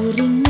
Uring